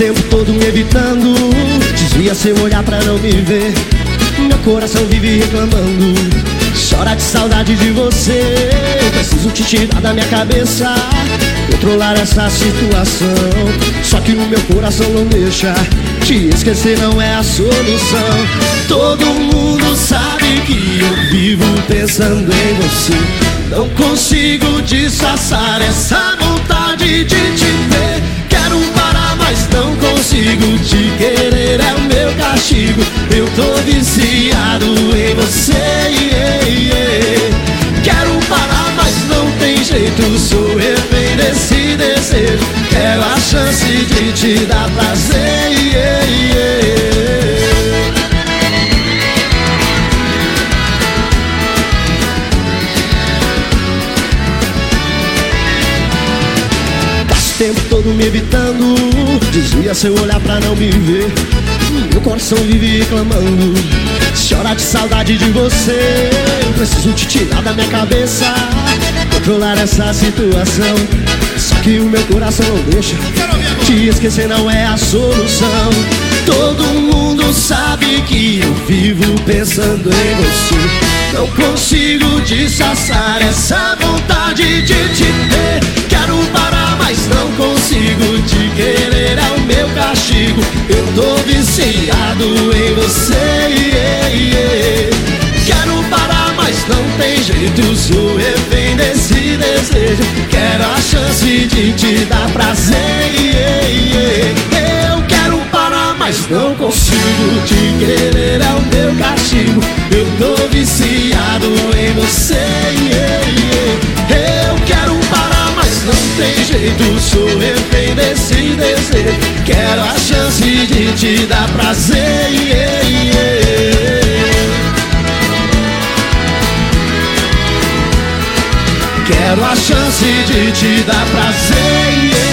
tempo todo me evitando. Desvia seu olhar pra não me ver. Meu coração vive reclamando. Chora de saudade de você. Preciso te tirar da minha cabeça. Controlar essa situação. Só que o meu coração não deixa Te esquecer não é a solução. Todo mundo sabe que eu vivo pensando em você. Não consigo disfarçar essa vontade de te ver consigo Te querer é o meu castigo. Eu tô viciado em você yeah, yeah. Quero parar, mas não tem jeito. Sou refém desse desejo. Quero a chance de te dar prazer tempo todo me evitando. Desvia seu olhar pra não me ver. Meu coração vive reclamando. Chora de saudade de você. Eu preciso te tirar da minha cabeça. Controlar essa situação. Só que o meu coração não deixa. Te esquecer não é a solução. Todo mundo sabe que eu vivo pensando em você. Não consigo disfarçar essa vontade de te ter Tô viciado em você. Quero parar, mas não tem jeito. Sou refém desse desejo Quero a chance de te dar prazer Eu quero parar, mas não consigo Te querer. É o meu castigo. Eu tô viciado em você Eu quero parar, mas não tem jeito. Sou refém desse desejo Quero a chance de te dar prazer yeah, yeah. Quero a chance de te dar prazer yeah,